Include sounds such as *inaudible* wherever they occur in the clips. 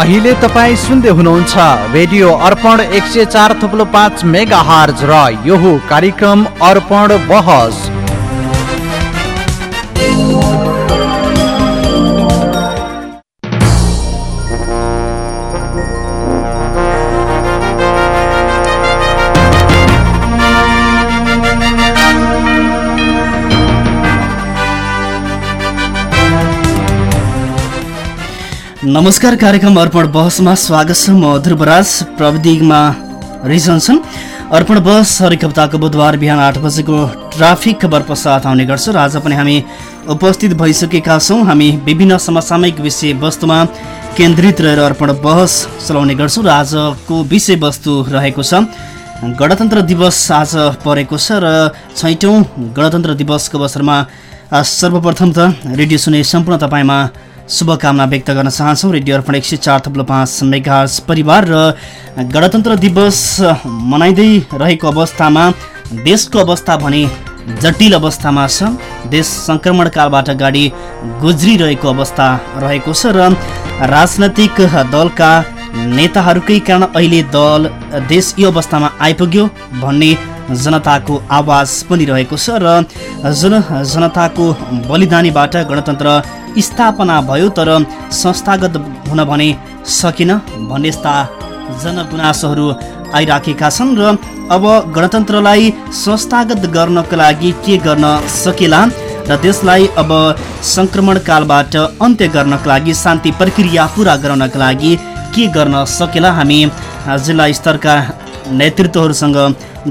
अहिले तपाईँ सुन्दै हुनुहुन्छ रेडियो अर्पण एक सय चार थुप्लो पाँच मेगा हार्ज र यो कार्यक्रम अर्पण बहस। नमस्कार कार्यक्रम अर्पण बहसमा स्वागत छ म ध्रुवराज प्रविधिमा रिजन छन्। अर्पण बहस हरेक हप्ताको बुधबार बिहान आठ बजेको ट्राफिक खबर पश्चात आउने गर्छ र आज पनि हामी उपस्थित भइसकेका छौँ। हामी विभिन्न समसामयिक विषयवस्तुमा केन्द्रित रहेर अर्पण बहस चलाउने गर्छौँ र आजको विषयवस्तु रहेको छ गणतन्त्र दिवस आज परेको छ र छैटौँ गणतन्त्र दिवसको अवसरमा सर्वप्रथम त रेडियो सुने सम्पूर्ण तपाईँमा शुभकामना व्यक्त गर्न चाहन्छौँ। रेडियो अर्पण एक सय चार थप्लो पाँच मेघाज परिवार र गणतन्त्र दिवस मनाइँदै रहेको अवस्थामा देशको अवस्था भने जटिल अवस्थामा छ। देश सङ्क्रमणकालबाट गाडी गुज्रिरहेको अवस्था रहेको छ र राजनैतिक दलका नेताहरूकै कारण अहिले दल देश यो अवस्थामा आइपुग्यो भन्ने जनताको आवाज पनि रहेको छ र जन जनताको बलिदानीबाट गणतन्त्र स्थापना भयो तर संस्थागत हुन भने सकेन भन्ने यस्ता जनगुनासोहरू आइराखेका छन् र अब गणतन्त्रलाई संस्थागत गर्नको लागि के गर्न सकेला र त्यसलाई अब सङ्क्रमणकालबाट अन्त्य गर्नको लागि शान्ति प्रक्रिया पुरा गराउनका लागि के गर्न सकेला हामी जिल्ला स्तरका नेतृत्वहरूसँग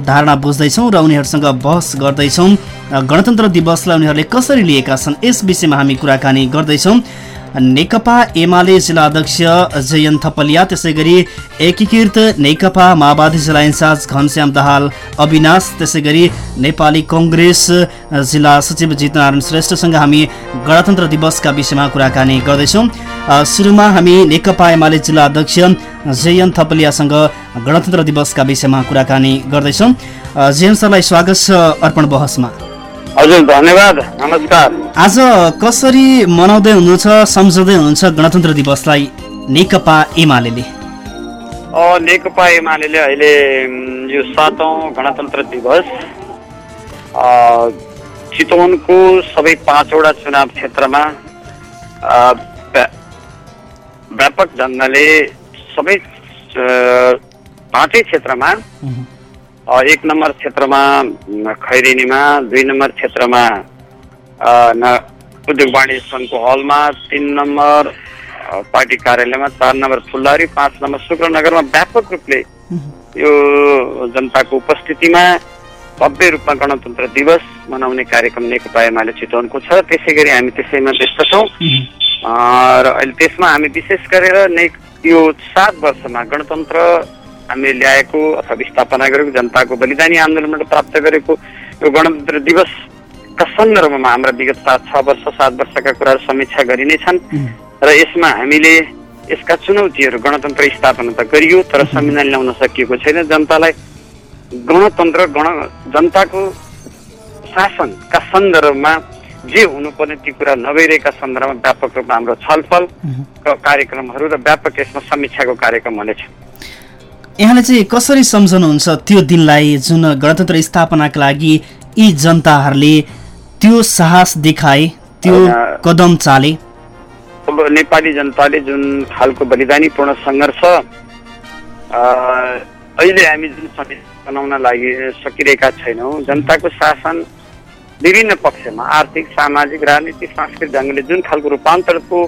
धारणा बुझ्दैछौँ र उनीहरूसँग बहस गर्दैछौँ। गणतन्त्र दिवसलाई उनीहरूले कसरी लिएका छन् यस विषयमा हामी कुराकानी गर्दैछौँ। नेकपा एमाले जिल्ला अध्यक्ष जयन थपलिया त्यसै गरी एकीकृत नेकपा माओवादी जिल्ला इन्चार्ज घनश्याम दाहाल अविनाश त्यसै गरी नेपाली कङ्ग्रेस जिल्ला सचिव जितनारायण श्रेष्ठसँग हामी गणतन्त्र दिवसका विषयमा कुराकानी गर्दैछौँ। सुरुमा हामी नेकपा एमाले जिल्ला अध्यक्ष जयन थपलियासँग गणतन्त्र दिवसका विषयमा कुराकानी गर्दैछौँ। जयन सरलाई स्वागत छ अर्पण बहसमा। हजुर धन्यवाद। नमस्कार। आज कसरी मनाउँदै हुनुहुन्छ सम्झाउँदै हुनुहुन्छ गणतन्त्र दिवसलाई नेकपा एमाले? नेकपा एमाले अहिले यो सातौँ गणतन्त्र दिवस चितवनको सबै पाँचवटा चुनाव क्षेत्रमा व्यापक ढङ्गले सबै पाँचै क्षेत्रमा एक नम्बर क्षेत्रमा खैरेनीमा दुई नम्बर क्षेत्रमा उद्योग वाणिज्य सङ्घको हलमा तिन नम्बर पार्टी कार्यालयमा चार नम्बर फुलदारी पाँच नम्बर शुक्रनगरमा व्यापक रूपले यो जनताको उपस्थितिमा भव्य रूपमा गणतन्त्र दिवस मनाउने कार्यक्रम नेकपा एमाले चितवनको छ। त्यसै गरी हामी त्यसैमा व्यस्त छौँ। र अहिले त्यसमा हामी विशेष गरेर नै यो सात वर्षमा गणतन्त्र हामीले ल्याएको अथवा स्थापना गरेको जनताको बलिदानी आन्दोलनबाट प्राप्त गरेको यो गणतन्त्र दिवसका सन्दर्भमा हाम्रा विगत सात छ वर्ष सात वर्षका कुराहरू समीक्षा गरि नै छन् र यसमा हामीले यसका चुनौतीहरू गणतन्त्र स्थापना त गरियो तर संविधान ल्याउन सकिएको छैन जनतालाई गणतन्त्र गण जनताको शासनका सन्दर्भमा जे हुनुपर्ने ती कुरा नभइरहेका सन्दर्भमा व्यापक रूपमा हाम्रो छलफल कार्यक्रमहरू र व्यापक यसमा समीक्षाको कार्यक्रम हुनेछ यहाँले चाहिँ कसरी सम्झनुहुन्छ त्यो दिनलाई जुन गणतन्त्र स्थापनाका लागि यी जनताहरूले त्यो साहस देखाए त्यो कदम चाले? अब नेपाली जनताले जुन खालको बलिदानीपूर्ण सङ्घर्ष अहिले हामी जुन संविधान बनाउन लागि सकिरहेका छैनौँ जनताको शासन विभिन्न पक्षमा आर्थिक सामाजिक राजनीतिक सांस्कृतिक ढङ्गले जुन खालको रूपान्तरको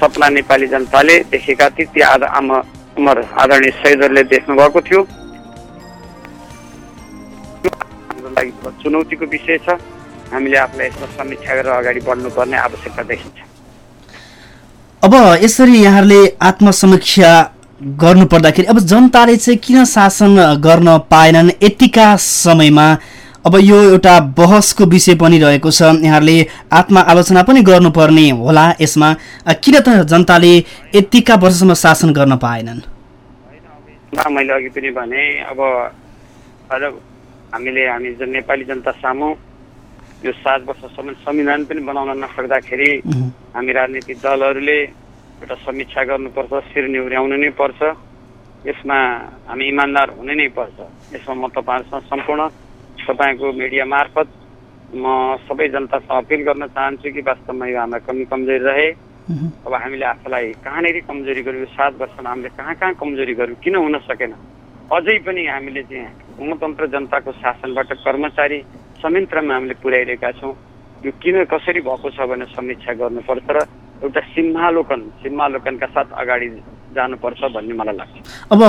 सपना नेपाली जनताले देखेका थिए ती आमा उमर आदरणीय शहीदहरूले देख्नु भएको थियो। लागि चुनौतीको विषय छ। हामीले आफूलाई यसमा समीक्षा गरेर अगाडि बढ्नुपर्ने आवश्यकता देखिन्छ। अब यसरी यहाँहरूले आत्मसमीक्षा गर्नु पर्दाखेरि अब जनताले चाहिँ किन शासन गर्न पाएनन्? यतिका समयमा अब यो एउटा बहसको विषय पनि रहेको छ। यहाँहरूले आत्मा आलोचना पनि गर्नुपर्ने होला। यसमा किन त जनताले यतिका वर्षसम्म शासन गर्न पाएनन्? मैले अघि पनि भने अब हामीले हामी नेपाली जनता सामु यो सात वर्षसम्म संविधान पनि बनाउन नसक्दाखेरि हामी राजनीतिक दलहरूले एउटा समीक्षा गर्नुपर्छ शिर निहुर्याउनु नै पर्छ। यसमा हामी इमान्दार हुनै नै पर्छ। यसमा म तपाईँहरूसँग सम्पूर्ण तपाईँको मिडिया मार्फत म सबै जनतासँग अपिल गर्न चाहन्छु कि वास्तवमा यो हाम्रा कमी कमजोरी रहे। अब हामीले आफूलाई कहाँनिर कमजोरी गर्यो सात वर्षमा हामीले कहाँ कहाँ कमजोरी गर्यौँ किन हुन सकेन? अझै पनि हामीले चाहिँ गणतन्त्र जनताको शासनबाट कर्मचारी संयन्त्रमा हामीले पुर्याइरहेका छौँ। यो किन कसरी भएको छ भनेर समीक्षा गर्नुपर्छ र एउटा सिम्हालोकन सिम्हालोकनका साथ अगाडि जानुपर्छ भन्ने मलाई लाग्छ। अब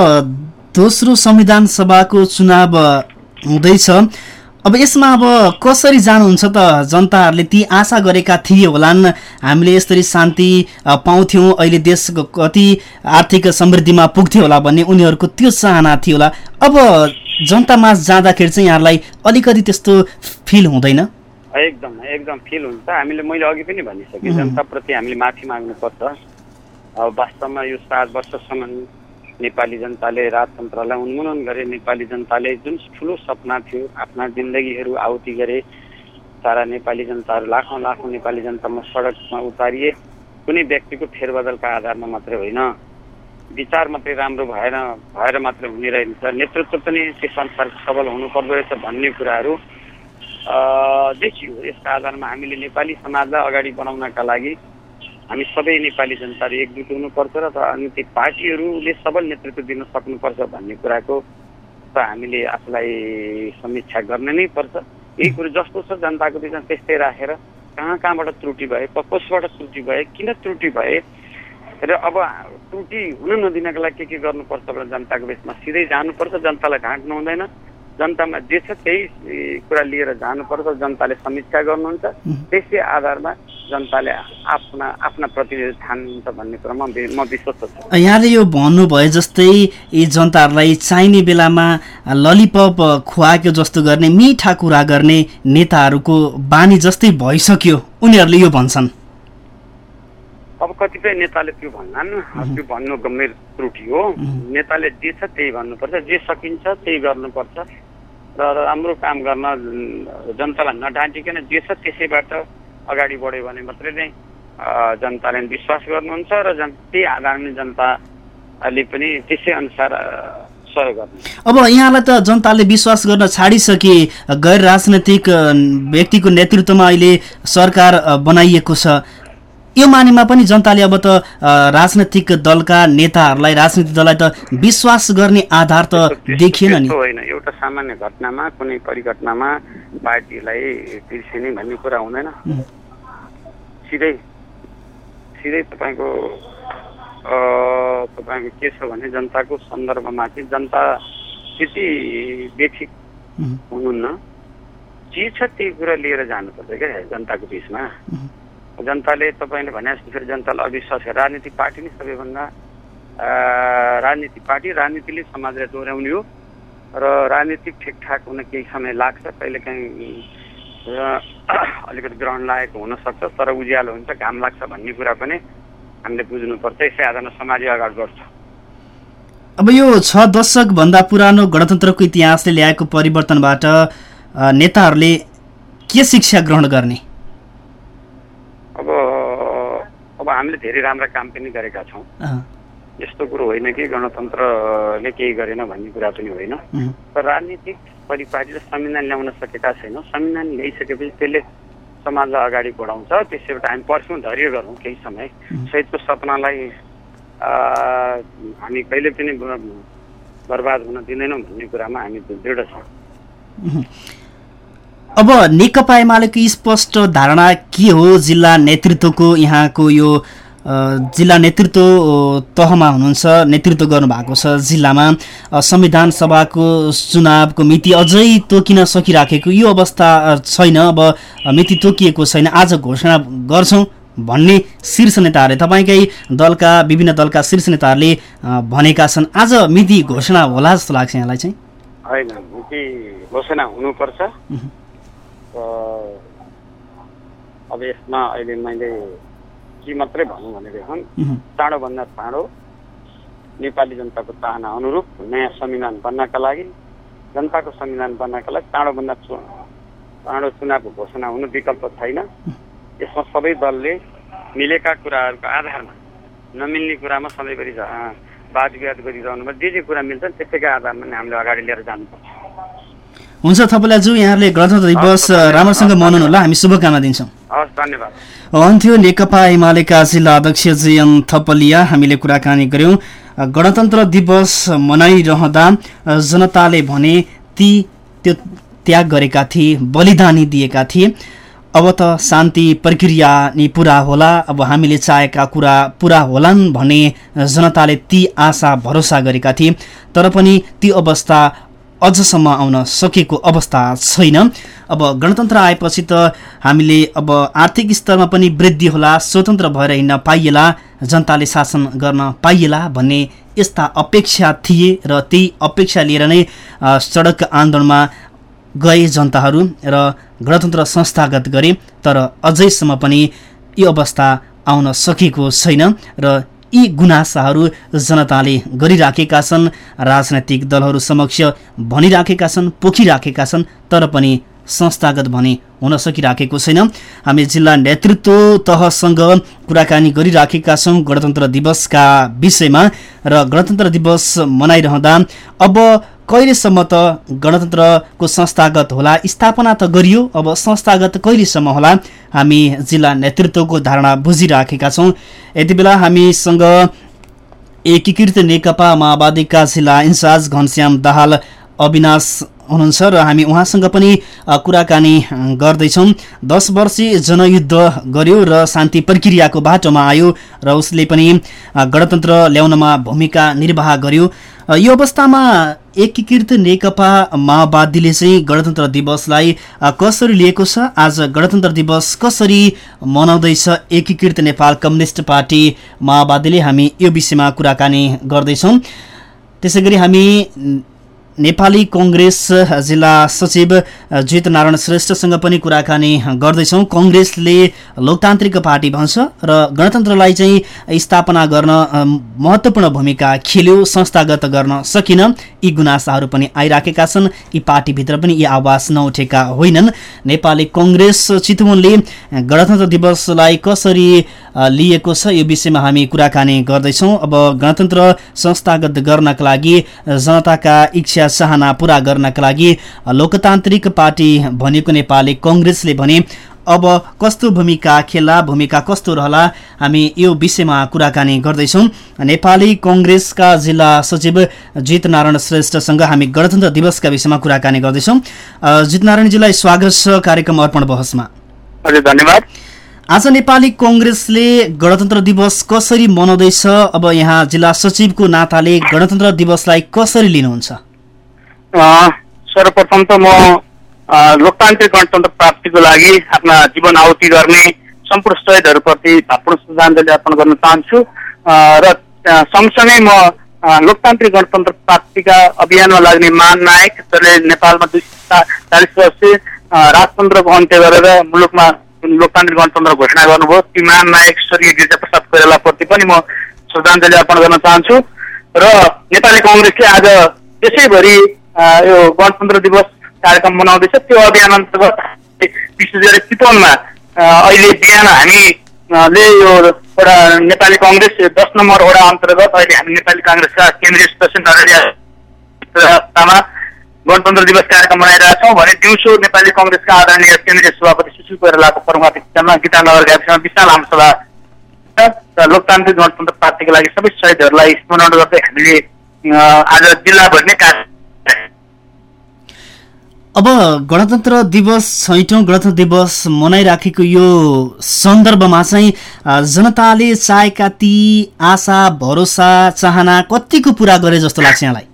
दोस्रो संविधान सभाको चुनाव हुँदैछ। अब यसमा अब कसरी जानुहुन्छ त? जनताहरूले ती आशा गरेका थिए होलान्। हामीले यसरी शान्ति पाउँथ्यौँ। अहिले देश कति आर्थिक समृद्धिमा पुग्थ्यो होला भन्ने उनीहरूको त्यो चाहना थियो होला। अब जनतामाझ जाँदाखेरि चाहिँ यहाँलाई अलिकति त्यस्तो फिल हुँदैन? एकदम एकदम फिल हुन्छ। हामीले मैले अघि पनि भनिसकेँ. जनताप्रति हामीले माफी माग्नुपर्छ। अब वास्तवमा यो सात वर्षसम्म नेपाली जनताले राजतन्त्रलाई उन्मूलन गरे नेपाली जनताले जुन ठुलो सपना थियो आफ्ना जिन्दगीहरू आहुति गरे सारा नेपाली जनताहरू लाखौँ लाखौँ नेपाली जनतामा सडकमा उतारिए कुनै व्यक्तिको फेरबदलका आधारमा मात्रै होइन। विचार मात्रै राम्रो भएन भएर मात्रै हुने रहेछ नेतृत्व पनि त्यस अनुसार सबल हुनुपर्दो रहेछ भन्ने कुराहरू देखियो। यसका आधारमा हामीले नेपाली समाजलाई अगाडि बढाउनका लागि हामी सबै नेपाली जनताहरू एकजुट हुनुपर्छ र अनि ती पार्टीहरूले सबल नेतृत्व दिन सक्नुपर्छ भन्ने कुराको त हामीले आफूलाई समीक्षा गर्न नै पर्छ। यही कुरो जस्तो छ जनताको बिचमा त्यस्तै राखेर कहाँ कहाँबाट त्रुटि भए कसबाट त्रुटि भए किन त्रुटि भए र अब त्रुटि हुन नदिनको लागि के के गर्नुपर्छ भने जनताको बिचमा सिधै जानुपर्छ। जनतालाई ढाँट्नु हुँदैन जनतामा जे छ त्यही कुरा लिएर जानुपर्छ जनताले समीक्षा गर्नुहुन्छ। त्यसै आधारमा जनताले आफ्ना आफ्ना प्रतिनिधि ठान्नुहुन्छ भन्ने कुरामा म विश्वस्त छु। यहाँले यो भन्नुभयो जस्तै यी जनताहरूलाई चाहिने बेलामा ललिपप खुवाएको जस्तो गर्ने मिठा कुरा गर्ने नेताहरूको बानी जस्तै भइसक्यो। उनीहरूले यो भन्छन्। अब कतिपय नेताले त्यो भन्लान् त्यो भन्नु गम्भीर त्रुटि हो। नेताले जे छ त्यही भन्नुपर्छ। जे सकिन्छ त्यही गर्नुपर्छ। र राम्रो काम गर्न जनतालाई नढाँटिकन जे छ त्यसैबाट अगाडि बढ्यो भने मात्रै नै जनताले विश्वास गर्नुहुन्छ र जन त्यही आधारमा जनताले पनि त्यसै अनुसार अब यहाँलाई त जनताले विश्वास गर्न छाडिसके गैर राजनैतिक व्यक्तिको नेतृत्वमा अहिले सरकार बनाइएको छ। यो मानेमा पनि जनताले अब त राजनैतिक दलका नेताहरूलाई राजनीतिक दललाई त विश्वास गर्ने आधार त देखिएन नि। होइन। एउटा सामान्य घटनामा कुनै परिघटनामा पार्टीलाई बिर्सिने भन्ने कुरा हुँदैन. सिधै सिधै तपाईँको तपाईँको के छ भने जनताको सन्दर्भमा चाहिँ जनता त्यति बेठिक हुनुहुन्न। जे छ त्यही कुरा लिएर जानुपर्छ क्या जनताको बिचमा. जनताले तपाईँले भने फेरि जनतालाई अविश्वास राजनीतिक पार्टी नै सबैभन्दा राजनीतिक पार्टी राजनीतिले समाजलाई दोहोऱ्याउने हो। र राजनीतिक ठिकठाक हुन केही समय लाग्छ कहिलेकाहीँ अलिकति ग्रहण लागेको हुनसक्छ तर उज्यालो हुन्छ घाम लाग्छ भन्ने कुरा पनि हामीले बुझ्नुपर्छ। यसै आधारमा समाजले अगाडि बढ्छ। अब यो छ दशकभन्दा पुरानो गणतन्त्रको इतिहासले ल्याएको परिवर्तनबाट नेताहरूले के शिक्षा ग्रहण गर्ने अब अब हामीले धेरै राम्रा काम पनि गरेका छौँ। यस्तो कुरो होइन कि गणतन्त्रले केही गरेन भन्ने कुरा पनि होइन। तर राजनीतिक परिपाटीले संविधान ल्याउन सकेका छैनौँ। संविधान ल्याइसकेपछि त्यसले समाजलाई अगाडि बढाउँछ। त्यसैबाट हामी पर्छौँ धैर्य गरौँ केही समय। शहीदको सपनालाई हामी कहिले पनि बर्बाद हुन दिँदैनौँ भन्ने कुरामा हामी दृढ छौँ. अब नेकपा एमालेको स्पष्ट धारणा के हो जिल्ला नेतृत्वको यहाँको यो जिल्ला नेतृत्व तहमा हुनुहुन्छ नेतृत्व गर्नुभएको छ जिल्लामा? संविधान सभाको चुनावको मिति अझै तोकिन सकिराखेको यो अवस्था छैन। अब मिति तोकिएको छैन। आज घोषणा गर्छौँ भन्ने शीर्ष नेताहरूले तपाईँकै दलका विभिन्न दलका शीर्ष नेताहरूले भनेका छन्। आज मिति घोषणा होला जस्तो लाग्छ यहाँलाई चाहिँ। होइन कि घोषणा हुनुपर्छ। अब यसमा अहिले मैले के मात्रै भनौँ भनेदेखि. चाँडोभन्दा चाँडो नेपाली जनताको चाहना अनुरूप नयाँ संविधान बन्नका लागि जनताको संविधान बन्नका लागि चाँडोभन्दा चु- चाँडो चुनावको घोषणा हुनु विकल्प छैन यसमा सबै दलले मिलेका कुराहरूको आधारमा नमिल्ने कुरामा सधैँभरि वाद विवाद गरिरहनुमा जे जे कुरा मिल्छ त्यसैको आधारमा नै हामीले अगाडि लिएर जानुपर्छ हुन्छ थपलाजु यहाँले गणतन्त्र दिवस राम्रोसँग मनाउनु होला। हामी शुभकामना दिन्छौँ। धन्यवाद। अन्थ्यो नेकपा एमालेका जिल्ला अध्यक्ष जीएन थपलिया। हामीले कुराकानी गऱ्यौँ गणतन्त्र दिवस मनाइरहँदा जनताले भने ती त्यो त्याग गरेका थिए बलिदानी दिएका थिए। अब त शान्ति प्रक्रिया नि पुरा होला। अब हामीले चाहेका कुरा पुरा होलान् भन्ने जनताले ती आशा भरोसा गरेका थिए। तर पनि ती अवस्था अझसम्म आउन सकेको अवस्था छैन। अब गणतन्त्र आएपछि त हामीले अब आर्थिक स्तरमा पनि वृद्धि होला स्वतन्त्र भएर हिँड्न पाइएला जनताले शासन गर्न पाइएला भन्ने यस्ता अपेक्षा थिए र त्यही अपेक्षा लिएर नै सडक आन्दोलनमा गए जनताहरू र गणतन्त्र संस्थागत गरे तर अझैसम्म पनि यो अवस्था आउन सकेको छैन र यी गुनासाहरू जनताले गरिराखेका छन्। राजनैतिक दलहरू समक्ष भनिराखेका छन् पोखिराखेका छन् तर पनि संस्थागत भने हुन सकिराखेको छैन। हामी जिल्ला नेतृत्व तहसँग कुराकानी गरिराखेका छौँ। गणतन्त्र दिवसका विषयमा र गणतन्त्र दिवस मनाइरहँदा अब कहिलेसम्म त गणतन्त्रको संस्थागत होला? स्थापना त गरियो अब संस्थागत कहिलेसम्म होला? हामी जिल्ला नेतृत्वको धारणा बुझिराखेका छौँ। यति बेला हामीसँग एकीकृत नेकपा माओवादीका जिल्ला इन्चार्ज घनश्याम दाहाल अविनाश हुनुहुन्छ र हामी उहाँसँग पनि कुराकानी गर्दैछौँ। दस वर्षीय जनयुद्ध गर्यो र शान्ति प्रक्रियाको बाटोमा आयो र उसले पनि गणतन्त्र ल्याउनमा भूमिका निर्वाह गर्यो। यो अवस्थामा एकीकृत नेकपा माओवादीले चाहिँ गणतन्त्र दिवसलाई कसरी लिएको छ? आज गणतन्त्र दिवस कसरी मनाउँदैछ? एकीकृत नेपाल कम्युनिस्ट पार्टी माओवादीले हामी यो विषयमा कुराकानी गर्दैछौँ। त्यसै गरी हामी नेपाली कङ्ग्रेस जिल्ला सचिव जित नारायण श्रेष्ठसँग पनि कुराकानी गर्दैछौँ। कङ्ग्रेसले लोकतान्त्रिक पार्टी भन्छ र गणतन्त्रलाई चाहिँ स्थापना गर्न महत्त्वपूर्ण भूमिका खेल्यो संस्थागत गर्न सकिन। यी गुनासाहरू पनि आइराखेका छन्। यी पार्टीभित्र पनि यी आवाज नउठेका होइनन्। नेपाली कङ्ग्रेस चितवनले गणतन्त्र दिवसलाई कसरी लिएको छ। यो विषयमा हामी कुराकानी गर्दैछौँ। अब गणतन्त्र संस्थागत गर्नका लागि जनताका इच्छा चाहना पुरा गर्नका लागि लोकतान्त्रिक पार्टी भनेको नेपाली कङ्ग्रेसले भने अब कस्तो भूमिका खेल्ला भूमिका कस्तो रहला हामी यो विषयमा कुराकानी गर्दैछौँ। नेपाली कङ्ग्रेसका जिल्ला सचिव जित नारायण श्रेष्ठसँग हामी गणतन्त्र दिवसका विषयमा कुराकानी गर्दैछौँ। अ, जित नारायणजीलाई स्वागत छ कार्यक्रम अर्पण बहसमा। हजुर धन्यवाद। आज नेपाली कङ्ग्रेसले गणतन्त्र दिवस कसरी मनाउँदैछ? अब यहाँ जिल्ला सचिवको नाताले गणतन्त्र दिवसलाई कसरी लिनुहुन्छ? सर्वप्रथम त म लोकतान्त्रिक गणतन्त्र प्राप्तिको लागि आफ्ना जीवन आहुति गर्ने सम्पूर्ण शहीदहरूप्रति भावपूर्ण श्रद्धाञ्जली अर्पण गर्न चाहन्छु। र सँगसँगै म लोकतान्त्रिक गणतन्त्र प्राप्तिका अभियानमा लाग्ने महानायक जसले नेपालमा दुई सय चालिस वर्ष राजतन्त्रको अन्त्य गरेर मुलुकमा लोकतान्त्रिक गणतन्त्र घोषणा गर्नुभयो ती महानायक स्वर्गीय गिरिजाप्रसाद कोइरालाप्रति पनि म श्रद्धाञ्जली अर्पण गर्न चाहन्छु। र नेपाली कङ्ग्रेसले आज अँ, यो गणतन्त्र दिवस कार्यक्रम मनाउँदैछ। त्यो अभियान अन्तर्गत विशेष चितवनमा अहिले बिहान हामी अँ, ले यो एउटा नेपाली कङ्ग्रेस दस नम्बर वडा अन्तर्गत अहिले हामी नेपाली काङ्ग्रेसका केन्द्रीय नरहरिया अवस्थामा गणतन्त्र दिवस कार्यक्रम मनाइरहेका छौँ भने दिउँसो नेपाली कङ्ग्रेसका आदरणीय केन्द्रीय सभापति सुशील कोइरालाको प्रमुख अध्यक्षतामा गीतानगर गाविसमा विशाल आमसभा र लोकतान्त्रिक गणतन्त्र पार्टीका लागि सबै शहीदहरूलाई स्मरण गर्दै हामीले आज जिल्लाभरि नै कार्य अब गणतन्त्र दिवस छैटौँ गणतन्त्र दिवस मनाइराखेको यो सन्दर्भमा चाहिँ जनताले चाहेका ती आशा भरोसा चाहना कतिको पुरा गरे जस्तो लाग्छ यहाँलाई?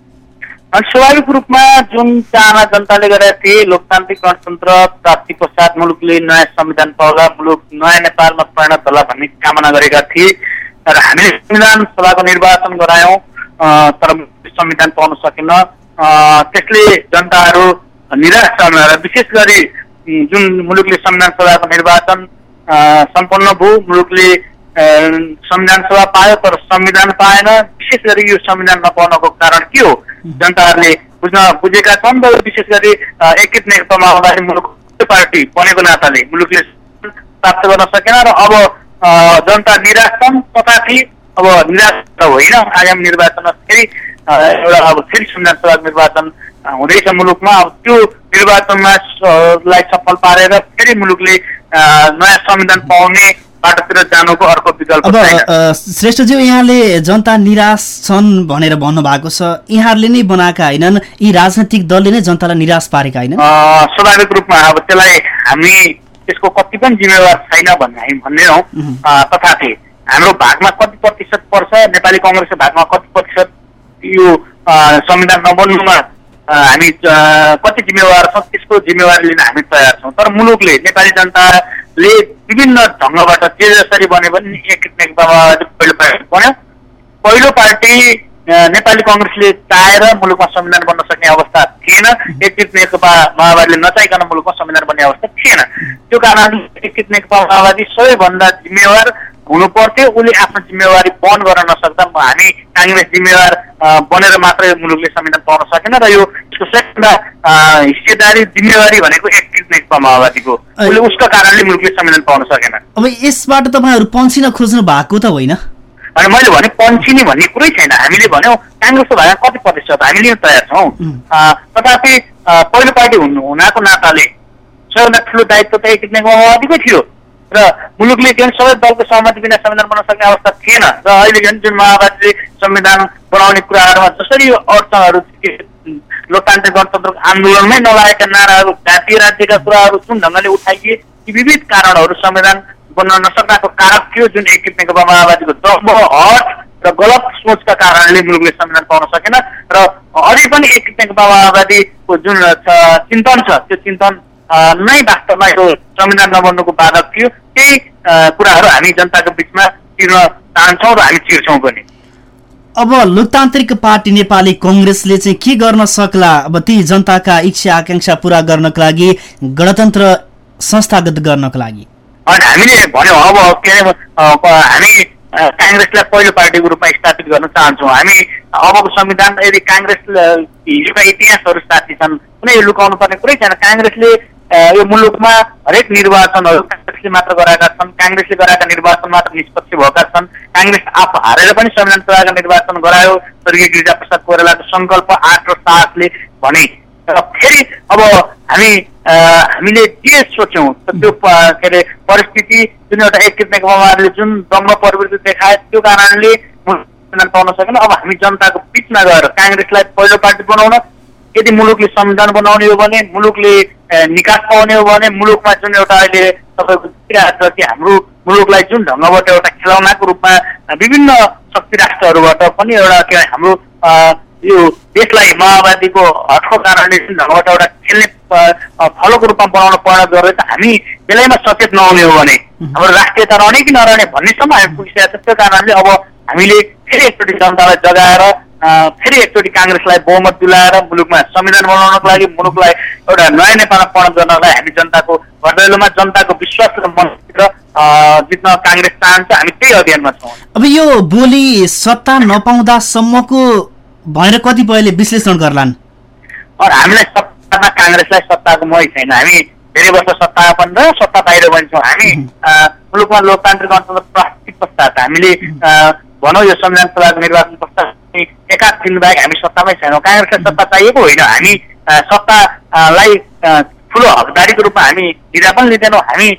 स्वाभाविक रूपमा जुन चाहना जनताले गरेका थिए लोकतान्त्रिक गणतन्त्र प्राप्ति पश्चात मुलुकले नयाँ संविधान पाउला मुलुक नयाँ नेपालमा परिणत होला भन्ने कामना गरेका थिए। र हामीले संविधान सभाको निर्वाचन गरायौँ तर संविधान पाउन सकेन। त्यसले जनताहरू निराश छन् र विशेष गरी जुन मुलुकले संविधान सभाको निर्वाचन सम्पन्न भयो मुलुकले संविधान सभा पायो तर संविधान पाएन। विशेष गरी यो संविधान नपाउनको कारण के हो? जनताहरूले बुझ्न बुझेका छन् र विशेष गरी एकीकृत नेकपा माओवादी मुलुक पार्टी बनेको नाताले मुलुकले प्राप्त गर्न सकेन र अब जनता निराश छन् तथापि अब निराश त होइन। आगामी निर्वाचनमा फेरि एउटा अब फेरि संविधान सभा निर्वाचन हुँदैछ मुलुकमा। अब त्यो निर्वाचनमा लाई सफल पारेर फेरि मुलुकले नयाँ संविधान पाउने बाटोतिर जानुको अर्को विकल्प अब श्रेष्ठज्यू यहाँले जनता निराश छन् भनेर भन्नुभएको छ। यहाँहरूले नै बनाएका होइनन्। यी राजनैतिक दलले नै जनतालाई निराश पारेका होइनन्। अ, स्वाभाविक रूपमा अब त्यसलाई हामी त्यसको कति पनि जिम्मेवार छैन भन्ने हामी भन्दैनौँ तथापि हाम्रो भागमा कति प्रतिशत पर्छ? नेपाली कङ्ग्रेसको भागमा कति प्रतिशत यो संविधान नबन्नुमा हामी कति जिम्मेवार छौँ त्यसको जिम्मेवारी लिन हामी तयार छौँ। तर मुलुकले नेपाली जनताले विभिन्न ढङ्गबाट जे जसरी बने पनि एकीकृत नेकपा पहिलो पार्टी बन्यो। पहिलो पार्टी नेपाली कङ्ग्रेसले चाहेर मुलुकमा संविधान बन्न सक्ने अवस्था थिएन। एकीकृत नेकपा माओवादीले नचाहिकन मुलुकमा संविधान बन्ने अवस्था थिएन। त्यो कारणले एकीकृत नेकपा माओवादी सबैभन्दा जिम्मेवार हुनु पर्थ्यो। उसले आफ्नो जिम्मेवारी वहन गर्न नसक्दा हामी काङ्ग्रेस जिम्मेवार बनेर मात्रै मुलुकले संविधान पाउन सकेन र यो यसको सबैभन्दा हिस्सेदारी जिम्मेवारी भनेको एकीकृत नेकपा माओवादीको उसले उसको कारणले मुलुकले संविधान पाउन सकेन। अब यसबाट तपाईँहरू पन्सिन खोज्नु भएको त होइन। अनि मैले भने पन्छिने भन्ने कुरै छैन। हामीले भन्यौँ काङ्ग्रेसको भागमा कति प्रतिशत हामी लिन तयार छौँ। तथापि पहिलो पार्टी हुनु हुनाको नाताले सबैभन्दा ठुलो दायित्व त नेकपा माओवादीकै थियो। र मुलुकले त्यो सबै दलको सहमति बिना संविधान बनाउन सक्ने अवस्था थिएन। र अहिले झन् जुन माओवादीले संविधान बनाउने कुराहरूमा जसरी यो अडचनहरू लोकतान्त्रिक गणतन्त्रको आन्दोलनमै नलागेका नाराहरू जातीय राज्यका कुराहरू जुन ढङ्गले उठाइए ती विविध कारणहरू संविधान बन्न नसक्दाको कारक थियो जुन एकीकृत नेकपा माओवादीको दम्भ हट र गलत सोचका कारणले मुलुकले संविधान पाउन सकेन र अझै पनि एकीकृत नेकपा माओवादीको जुन चिन्तन छ त्यो चिन्तन नै वास्तवमा यो संविधान नबन्नुको बाधक थियो। त्यही कुराहरू हामी जनताको बिचमा चिर्न चाहन्छौँ र हामी चिर्छौँ पनि। अब लोकतान्त्रिक पार्टी नेपाली कङ्ग्रेसले चाहिँ के गर्न सक्ला? अब ती जनताका इच्छा आकाङ्क्षा पुरा गर्नको लागि गणतन्त्र संस्थागत गर्नको लागि। अनि हामीले भन्यौँ अब के अरे हामी काङ्ग्रेसलाई पहिलो पार्टीको रूपमा स्थापित गर्न चाहन्छौँ। हामी अबको संविधान यदि काङ्ग्रेस हिजोका इतिहासहरू साथी छन् कुनै लुकाउनु पर्ने कुरै छैन। काङ्ग्रेसले यो मुलुकमा हरेक निर्वाचनहरू काङ्ग्रेसले मात्र गराएका छन् काङ्ग्रेसले गराएका निर्वाचन मात्र निष्पक्ष भएका छन्। काङ्ग्रेस आफ हारेर पनि संविधान सभाका निर्वाचन गरायो। स्वर्गीय गिरिजा प्रसाद कोइरालाको सङ्कल्प आठ र सातले भने। र फेरि अब हामी हामीले जे सोच्यौँ? त्यो के अरे परिस्थिति जुन एउटा एकीकृत नेकपा माओवादीले जुन दम्ब प्रवृत्ति देखाए त्यो कारणले पाउन सकेन। अब हामी जनताको बिचमा गएर काङ्ग्रेसलाई पहिलो पार्टी बनाउन यदि मुलुकले संविधान बनाउने हो भने मुलुकले निकास पाउने हो भने मुलुकमा जुन एउटा अहिले तपाईँको देखिरहेको छ कि हाम्रो मुलुकलाई जुन ढङ्गबाट एउटा खेलौनाको रूपमा विभिन्न शक्ति राष्ट्रहरूबाट पनि एउटा के हाम्रो यो देशलाई माओवादीको हटको कारणले जुन ढङ्गबाट एउटा खेल्ने फलोको रूपमा बनाउन पर्ने गर्दैछ हामी बेलैमा सचेत नहुने हो भने। हाम्रो राष्ट्रियता रहने कि नरहने भन्नेसम्म हामी पुगिसकेको छ। त्यो कारणले अब हामीले फेरि एकचोटि जनतालाई जगाएर फेरि एकचोटि काङ्ग्रेसलाई बहुमत दिलाएर मुलुकमा संविधान बनाउनको लागि मुलुकलाई एउटा नयाँ नेपालमा परिणत गर्नलाई हामी जनताको घरदैलोमा जनताको विश्वास र मनभित्र जित्न काङ्ग्रेस चाहन्छ हामी त्यही अभियानमा छौँ। अब यो बोली सत्ता नपाउँदासम्मको भनेर कतिपयले विश्लेषण गर्लान्? हामीलाई सत्तामा काङ्ग्रेसलाई सत्ताको मै छैन। हामी धेरै वर्ष सत्तामा पनि रह्यौँ सत्ता बाहिर पनि छौँ। हामी मुलुकमा लोकतान्त्रिक गणतन्त्र प्राप्ति पश्चात हामीले भनौँ यो संविधान सभाको निर्वाचन पश्चात एकाध दिन बाहेक हामी सत्तामै छैनौँ। काङ्ग्रेसलाई सत्ता चाहिएको होइन। हामी सत्तालाई ठुलो हकदारीको रूपमा हामी लिँदा पनि लिँदैनौँ। हामी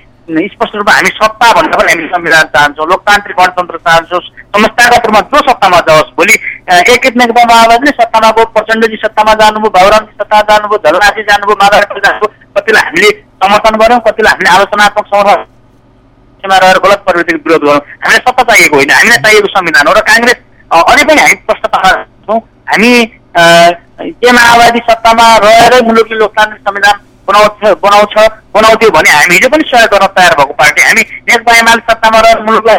स्पष्ट रूपमा हामी सत्ता भन्दा पनि हामी संविधान चाहन्छौँ। लोकतान्त्रिक गणतन्त्र चाहन्छौँ। संस्थागत रूपमा जो सत्तामा जाओस्। भोलि अ, एकीकृत नेकपा माओवादीले सत्तामा गयो प्रचण्डजी सत्तामा जानुभयो बाबुरामजी सत्तामा जानुभयो झलराजी जानुभयो माधव जानुभयो कतिलाई हामीले समर्थन गऱ्यौँ कतिलाई हामीले आलोचनात्मक समर्थन मा रहेर गलत प्रवृत्तिको विरोध गरौँ हामीलाई सत्ता चाहिएको होइन हामीलाई चाहिएको संविधान हो र काङ्ग्रेस अझै पनि हामी प्रश्न पार्न छौँ। हामी के माओवादी सत्तामा रहेरै मुलुकले लोकतान्त्रिक संविधान बनाउँछ बनाउँछ बनाउँथ्यो भने हामी हिजो पनि सहयोग गर्न तयार भएको पार्टी हामी नेकपा एमाले सत्तामा रहेर मुलुकलाई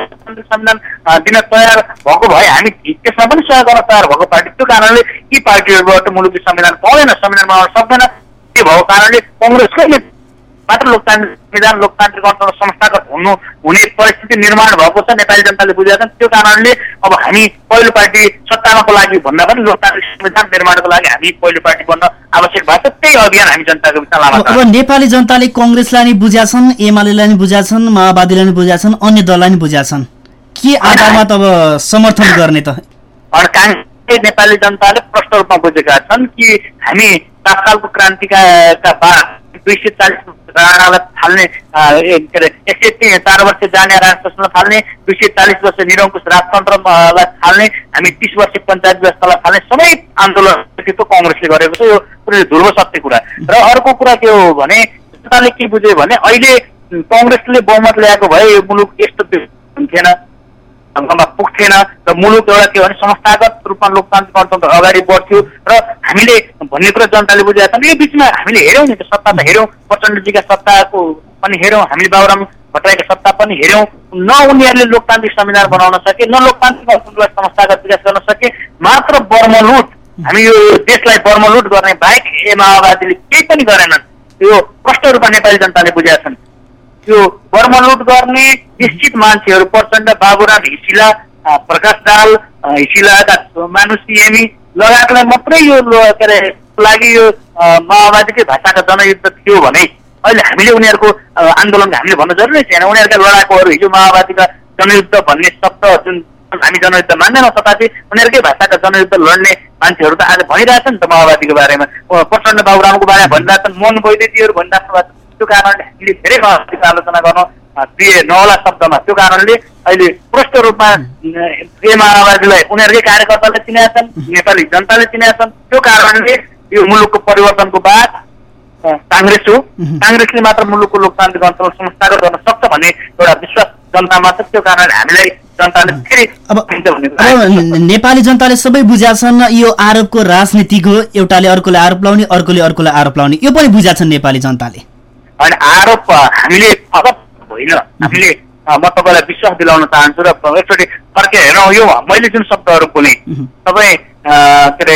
संविधान दिन तयार भएको भए हामी त्यसमा पनि सहयोग गर्न तयार भएको पार्टी। त्यो कारणले यी पार्टीहरूबाट मुलुकले संविधान पाउँदैन संविधान बनाउन सक्दैन। त्यो भएको कारणले कङ्ग्रेसकै मात्र लोकतान्त्रिक संविधान लोकतान्त्रिक गणतन्त्र संस्थागत हुनु हुने परिस्थिति निर्माण भएको छ नेपाली जनताले बुझेका छन्। त्यो कारणले अब हामी पहिलो पार्टी सत्तामाको लागि भन्दा पनि लोकतान्त्रिक संविधान निर्माणको लागि हामी पहिलो पार्टी बन्न आवश्यक भएको छ। त्यही अभियान हामी जनताको बिचमा लामा अब नेपाली जनताले कङ्ग्रेसलाई नि बुझ्या छन् एमालेलाई नि बुझ्या छन् माओवादीलाई नि बुझ्या छन् अन्य दललाई नि बुझ्या छन्। के आधारमा त अब समर्थन गर्ने त? नेपाली जनताले प्रष्ट रूपमा बुझेका छन् कि हामी तात्कालको क्रान्तिका बाद दुई सय चालिस राणालाई ए, के अरे एक सय ती- चार वर्ष जाने राजशासन थाल्ने दुई सय चालिस वर्ष निरङ्कुश राजतन्त्रलाई थाल्ने हामी तिस वर्ष पञ्चायत व्यवस्थालाई थाल्ने सबै आन्दोलन नेतृत्व कङ्ग्रेसले गरेको छ। यो कुनै ध्रुव सत्य कुरा। र अर्को कुरा के हो भने जनताले के बुझ्यो भने अहिले कङ्ग्रेसले बहुमत ल्याएको भए यो मुलुक यस्तो हुन्थेन ढङ्गमा पुग्थेन र मुलुक एउटा के भने संस्थागत रूपमा लोकतान्त्रिक गणतन्त्र अगाडि बढ्थ्यो र हामीले भन्ने कुरा जनताले बुझेका छन् यो बिचमा हामीले हेऱ्यौँ नि सत्ता त हेऱ्यौँ प्रचण्डजीका सत्ताको पनि हेऱ्यौँ हामीले बाबुराम भट्टराईको सत्ता पनि हेऱ्यौँ। न उनीहरूले लोकतान्त्रिक संविधान बनाउन सके न लोकतान्त्रिक गणतन्त्रलाई संस्थागत विकास गर्न सके मात्र बर्मलुट हामी यो देशलाई बर्मलुट गर्ने बाहेक ए माओवादीले केही पनि गरेनन्। यो प्रष्ट रूपमा नेपाली जनताले बुझेका छन्। त्यो बर्मलुट गर्ने निश्चित मान्छेहरू प्रचण्ड बाबुराम हिसिला प्रकाश दाल हिसिलाका मानुष सिएमी लगायतलाई मात्रै यो के अरे लागि यो माओवादीकै भाषाका जनयुद्ध थियो भने अहिले हामीले उनीहरूको आन्दोलन हामीले भन्नु जरुरी छैन। उनीहरूका लडाकुहरू हिजो माओवादीका जनयुद्ध भन्ने शब्द जुन हामी जनयुद्ध मान्दैनौँ तथापि उनीहरूकै भाषाका जनयुद्ध लड्ने मान्छेहरू त आज भनिरहेछन् नि त माओवादीको बारेमा। प्रचण्ड बाबुरामको बारेमा भनिरहेछन्। मोहन वैदेशीहरू भनिराख्नु भएको त्यो कारणले हामीले धेरै आलोचना गर्न प्रिय नहोला शब्दमा त्यो कारणले अहिले प्रष्ट रूपमा ए माओवादीलाई उनीहरूकै कार्यकर्ताले चिनेका छन् नेपाली जनताले चिनेका छन् त्यो कारणले यो मुलुकको परिवर्तनको बाद काङ्ग्रेस हो। काङ्ग्रेसले मात्र मुलुकको लोकतान्त्रिक अन्तर्गत संस्थागत गर्न सक्छ भन्ने एउटा विश्वास जनतामा छ। त्यो कारणले हामीलाई जनताले फेरि अब नेपाली जनताले सबै बुझेका छन् यो आरोपको राजनीतिक एउटाले अर्कोले आरोप लाउने अर्कोले अर्कोलाई आरोप लाउने। यो पनि बुझेका छन् नेपाली जनताले। अनि आरोप हामीले अब होइन हामीले म तपाईँलाई विश्वास दिलाउन चाहन्छु र एकचोटि फर्के हेरौँ यो मैले जुन शब्दहरू बोलेँ। तपाईँ के अरे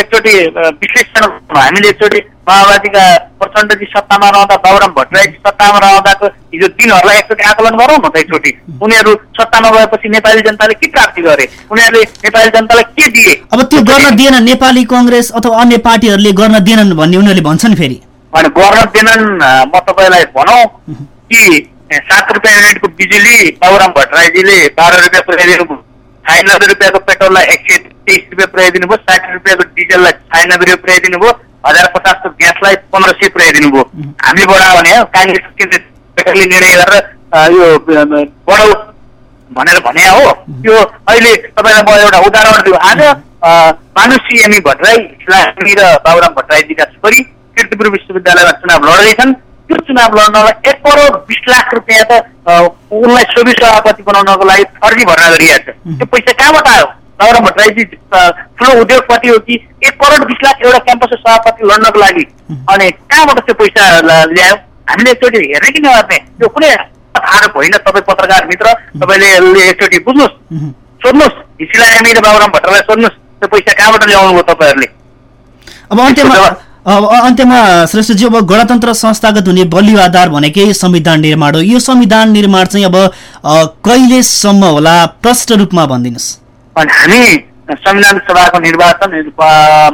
एकचोटि विश्लेषण। हामीले एकचोटि माओवादीका प्रचण्डजी सत्तामा रहँदा बाबुराम भट्टराईजी सत्तामा रहँदाको हिजो दिनहरूलाई एकचोटि आकलन गरौँ न त एकचोटि। उनीहरू सत्तामा गएपछि नेपाली जनताले के प्राप्ति गरे? उनीहरूले नेपाली जनतालाई के दिए? अब त्यो गर्न दिएन नेपाली कङ्ग्रेस अथवा अन्य पार्टीहरूले गर्न दिएनन् भन्ने उनीहरूले भन्छन् फेरि। अनि गर्न दिएनन् अ, म तपाईँलाई भनौँ *laughs* कि सात रुपियाँ युनिटको बिजुली बाबुराम भट्टराईजीले बाह्र रुपियाँ पुर्याइदिनु भयो। छयानब्बे रुपियाँको पेट्रोललाई एक सय तेइस रुपियाँ पुर्याइदिनु भयो। साठी रुपियाँको डिजललाई छयानब्बे रुपियाँ पुर्याइदिनु भयो। हजार पचासको ग्यासलाई पन्ध्र सय पुर्याइदिनु भयो। *laughs* हामीले बढायो भने काङ्ग्रेस केन्द्र सरकारले निर्णय गरेर यो बढाउ भनेर भने हो। *laughs* त्यो अहिले तपाईँलाई म एउटा उदाहरण दिउँ। आज अ, मानुष सिएमी भट्टराई इस्लामी र बाबुराम भट्टराईजीका छोरी किर्तिपुर विश्वविद्यालयमा चुनाव लड्दैछन्। त्यो चुनाव लड्नलाई एक करोड बिस लाख रुपियाँ त उनलाई सोभि सभापति बनाउनको लागि फर्जी भर्ना गरिरहेको छ। त्यो पैसा कहाँबाट आयो? बाबुराम भट्टराईजी ठुलो उद्योगपति हो कि? एक करोड बिस लाख एउटा क्याम्पसको सभापति लड्नको लागि। अनि कहाँबाट त्यो पैसा ल्यायो? हामीले एकचोटि हेर्ने कि नहेर्ने? त्यो कुनै आरोप होइन तपाईँ पत्रकार मित्र तपाईँले एकचोटि बुझ्नुहोस्। सोध्नुहोस्। हिसिलामी र बाबुराम भट्टराईलाई सोध्नुहोस्। त्यो पैसा कहाँबाट ल्याउनु भयो तपाईँहरूले? अब अन्त्यमा अन्त्यमा श्रेष्ठजी अब गणतन्त्र संस्थागत हुने बलियो आधार भनेकै संविधान निर्माण हो। यो संविधान निर्माण चाहिँ अब कहिलेसम्म होला? प्रष्ट रूपमा भनिदिनुहोस्। हामी संविधान सभाको निर्वाचन